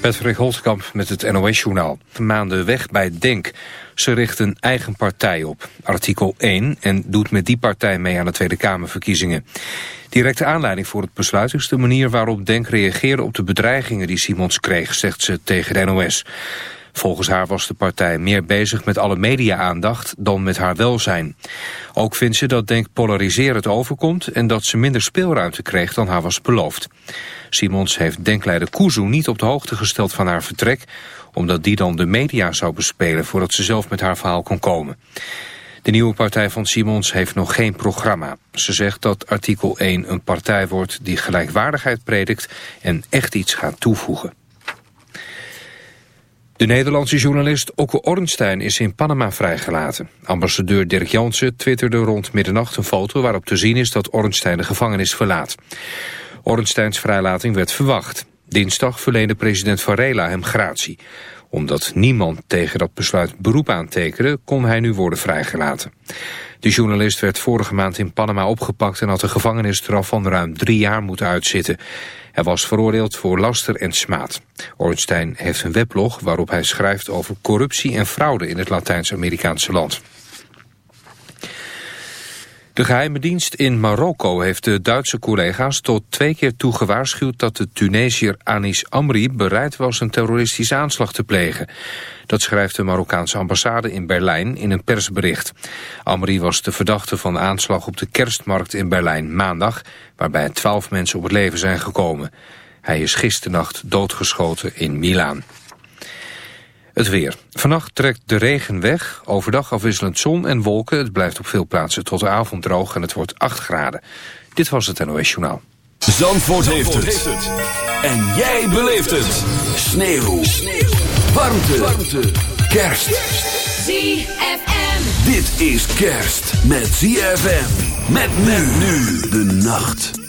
Patrick Holtkamp met het NOS-journaal. Maanden weg bij DENK. Ze richt een eigen partij op, artikel 1, en doet met die partij mee aan de Tweede Kamerverkiezingen. Directe aanleiding voor het besluit is de manier waarop DENK reageerde op de bedreigingen die Simons kreeg, zegt ze tegen de NOS. Volgens haar was de partij meer bezig met alle media-aandacht dan met haar welzijn. Ook vindt ze dat Denk polariserend overkomt en dat ze minder speelruimte kreeg dan haar was beloofd. Simons heeft Denkleider Kuzu niet op de hoogte gesteld van haar vertrek, omdat die dan de media zou bespelen voordat ze zelf met haar verhaal kon komen. De nieuwe partij van Simons heeft nog geen programma. Ze zegt dat artikel 1 een partij wordt die gelijkwaardigheid predikt en echt iets gaat toevoegen. De Nederlandse journalist Okke Ornstein is in Panama vrijgelaten. Ambassadeur Dirk Jansen twitterde rond middernacht een foto waarop te zien is dat Ornstein de gevangenis verlaat. Ornsteins vrijlating werd verwacht. Dinsdag verleende president Varela hem gratie. Omdat niemand tegen dat besluit beroep aantekende, kon hij nu worden vrijgelaten. De journalist werd vorige maand in Panama opgepakt en had een gevangenisstraf van ruim drie jaar moeten uitzitten. Hij was veroordeeld voor laster en smaad. Ornstein heeft een weblog waarop hij schrijft over corruptie en fraude in het Latijns-Amerikaanse land. De geheime dienst in Marokko heeft de Duitse collega's tot twee keer toe gewaarschuwd dat de Tunesiër Anis Amri bereid was een terroristische aanslag te plegen. Dat schrijft de Marokkaanse ambassade in Berlijn in een persbericht. Amri was de verdachte van aanslag op de kerstmarkt in Berlijn maandag, waarbij twaalf mensen op het leven zijn gekomen. Hij is gisternacht doodgeschoten in Milaan. Het weer. Vannacht trekt de regen weg. Overdag afwisselend zon en wolken. Het blijft op veel plaatsen tot de avond droog en het wordt 8 graden. Dit was het NOS Journaal. Zandvoort, heeft, het. En jij beleeft het. Sneeuw. Sneeuw. Warmte. Warmte. Kerst. ZFM. Dit is kerst met ZFM. Met men nu de nacht.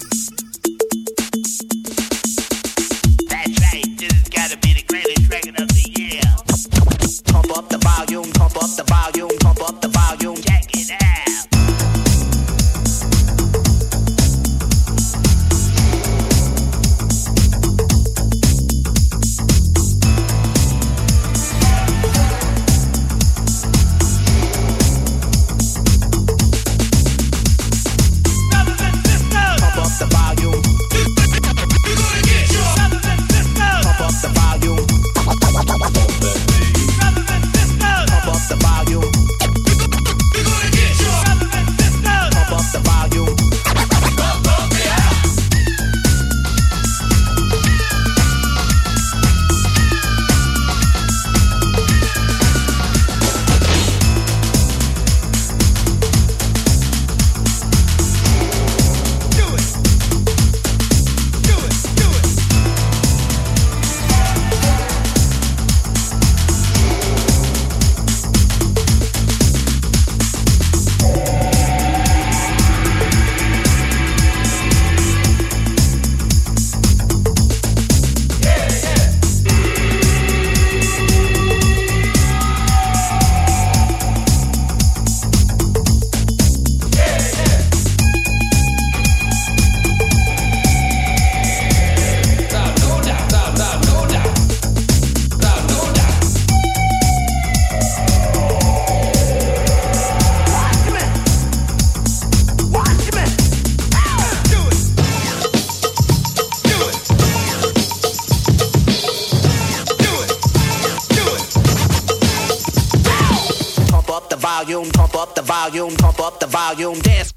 volume. Dance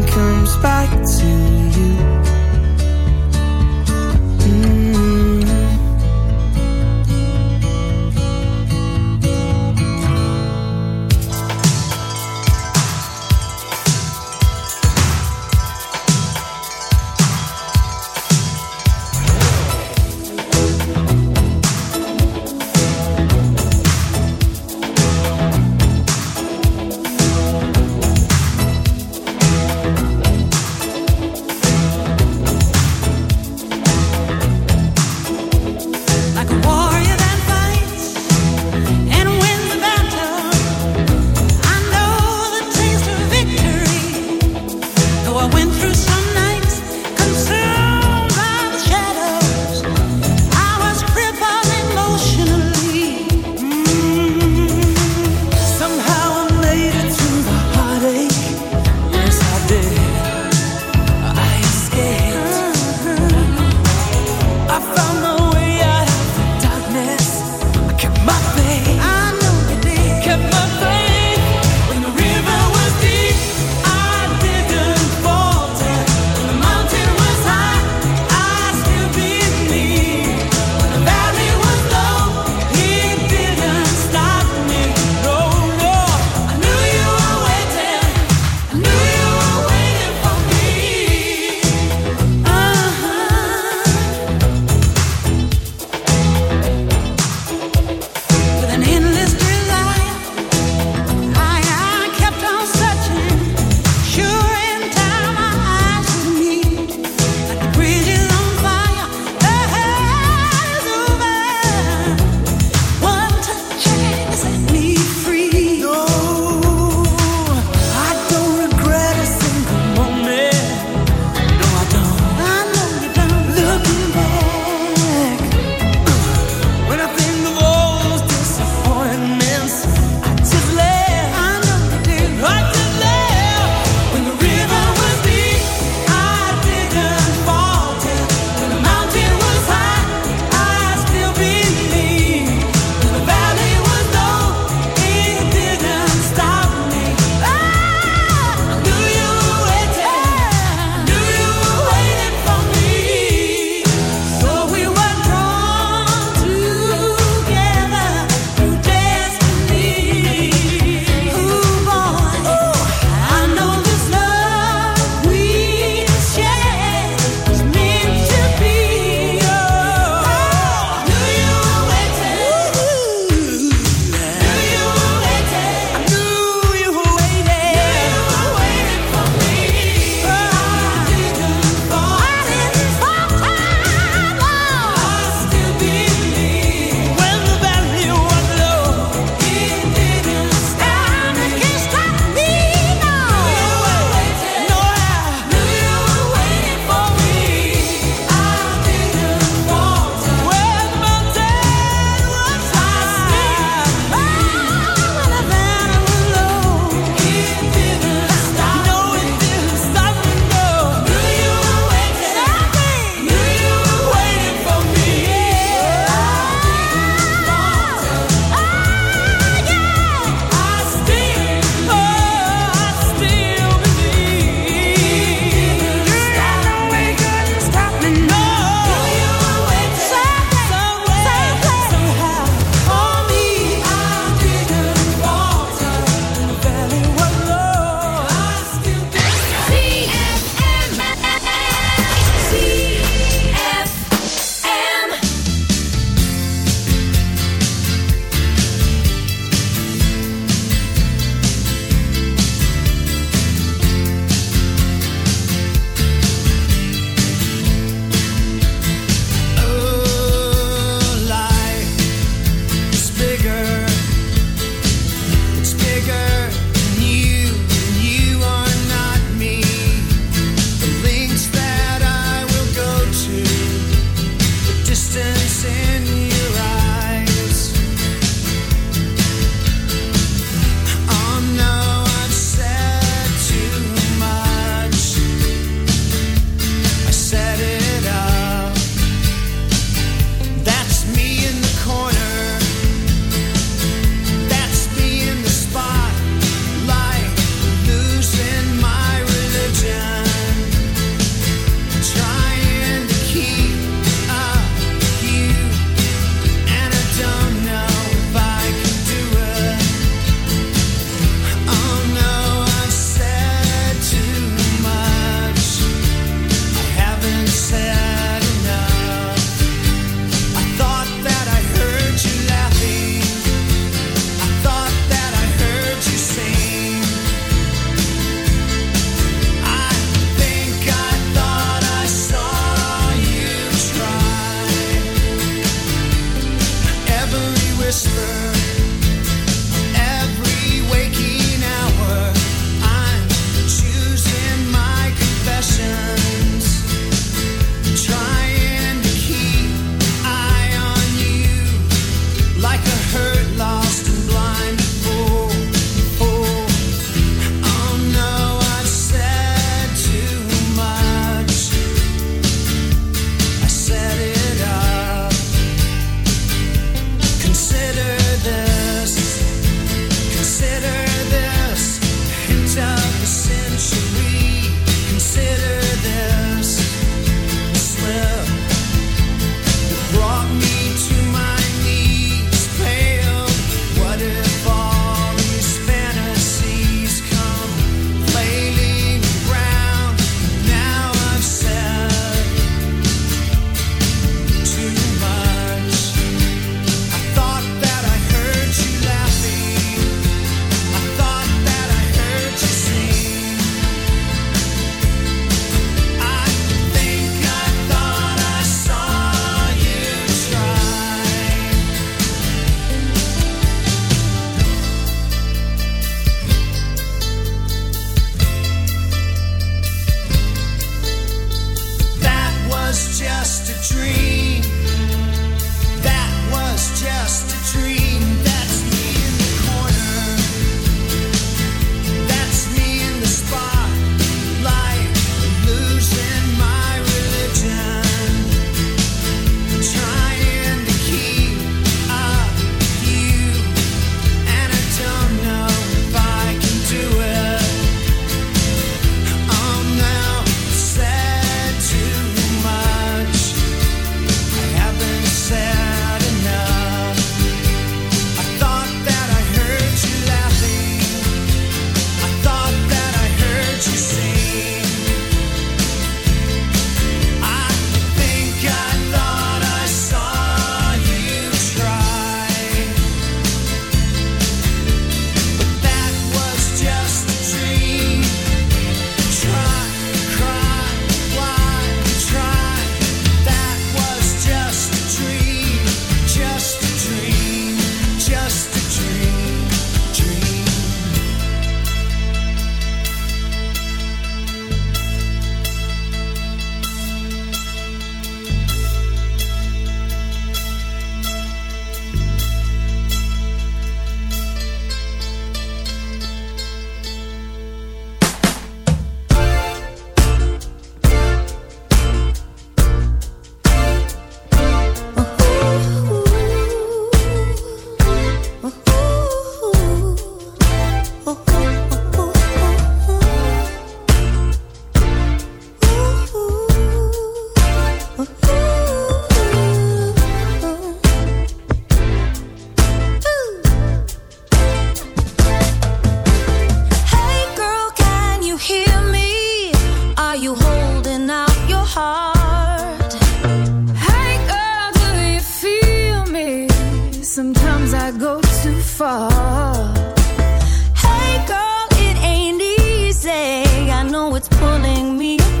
calling me.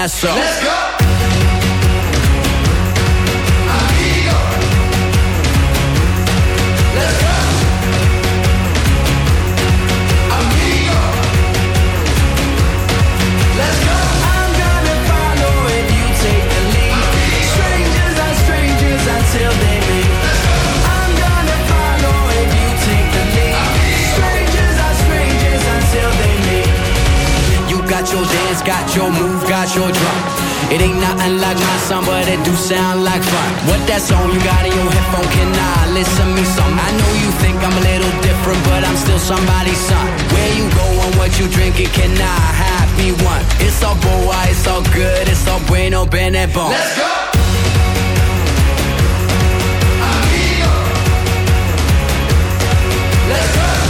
Nassau. different, but I'm still somebody's son. Where you go and what you drink, it cannot have me one. It's all boa, it's all good, it's all bueno, bene. Let's go! Let's go!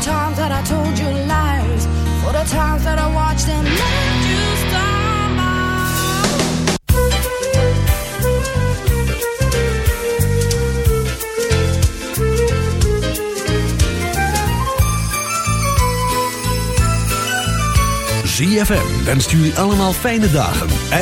times that I told you lies, for the times that I watched and let you stumble. ZFM wenst jullie allemaal fijne dagen en...